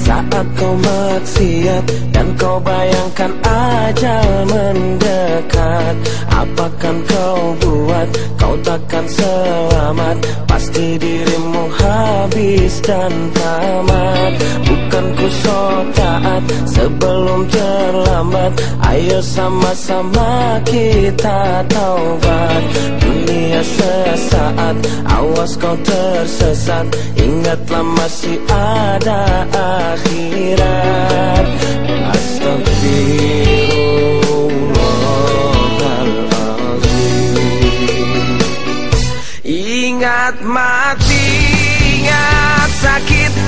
Saat kau maksiat Dan kau bayangkan ajal mendekat Apakan kau buat? Kau takkan selamat. Pasti dirimu habis dan tamat. Bukan ku so taat Sebelum terlambat. Ayo sama-sama kita taubat. Dunia sesaat Awas kau tersesat. Ingatlah masih ada akhirat Ingat mati, ingat sakit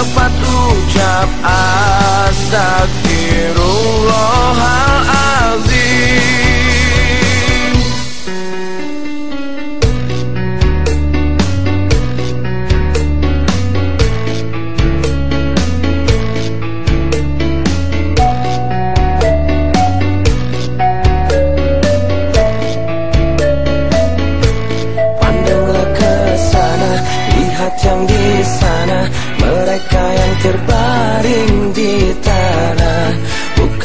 Cepat ucap astagfirullahaladzim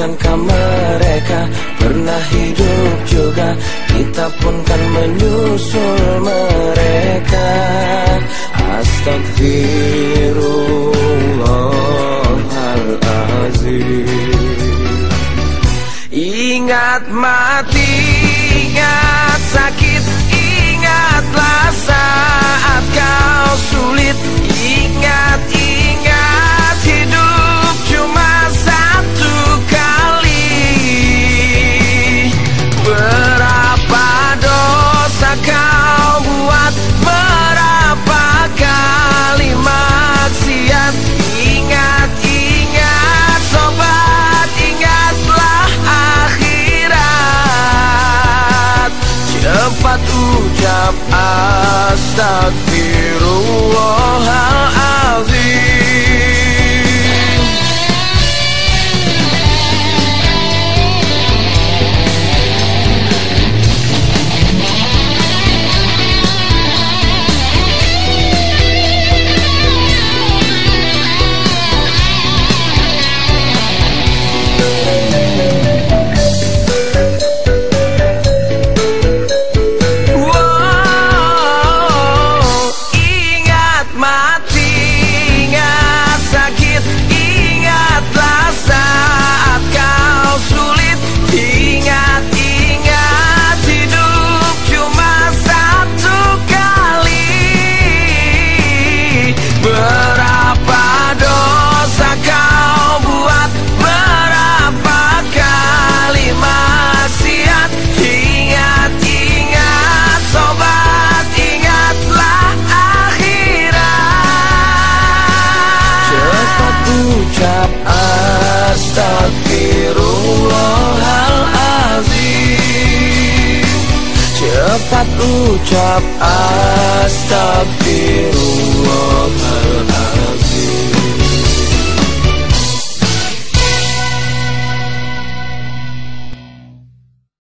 Bukankah mereka pernah hidup juga. Kita pun kan menyusul mereka. Astagfirullahaladzim Ingat mati, ingat sakit Ingatlah saat astagfirullahaladzim Cepat ucap astagfirullahaladzim